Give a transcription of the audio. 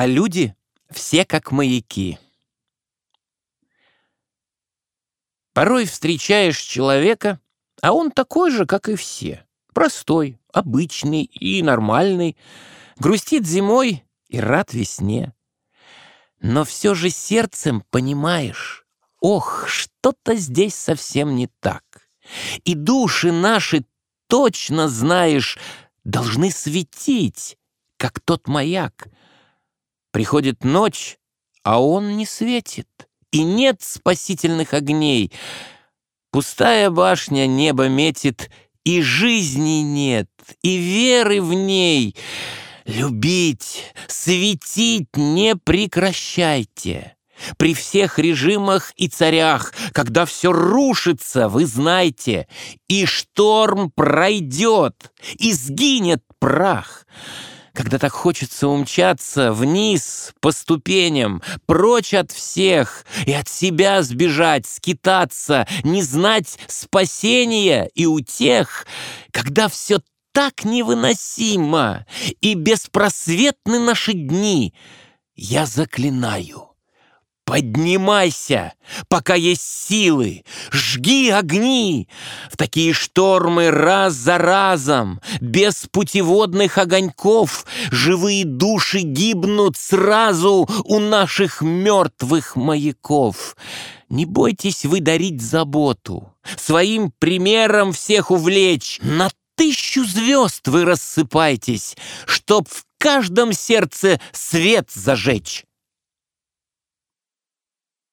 а люди все как маяки. Порой встречаешь человека, а он такой же, как и все. Простой, обычный и нормальный. Грустит зимой и рад весне. Но все же сердцем понимаешь, ох, что-то здесь совсем не так. И души наши, точно знаешь, должны светить, как тот маяк. Приходит ночь, а он не светит, и нет спасительных огней. Пустая башня небо метит, и жизни нет, и веры в ней. Любить, светить не прекращайте. При всех режимах и царях, когда все рушится, вы знаете, и шторм пройдет, и сгинет прах. Когда так хочется умчаться вниз по ступеням, прочь от всех и от себя сбежать, скитаться, не знать спасения и утех, когда все так невыносимо и беспросветны наши дни, я заклинаю — Поднимайся, пока есть силы, жги огни. В такие штормы раз за разом, без путеводных огоньков, живые души гибнут сразу у наших мертвых маяков. Не бойтесь вы дарить заботу, своим примером всех увлечь. На тысячу звезд вы рассыпайтесь, чтоб в каждом сердце свет зажечь.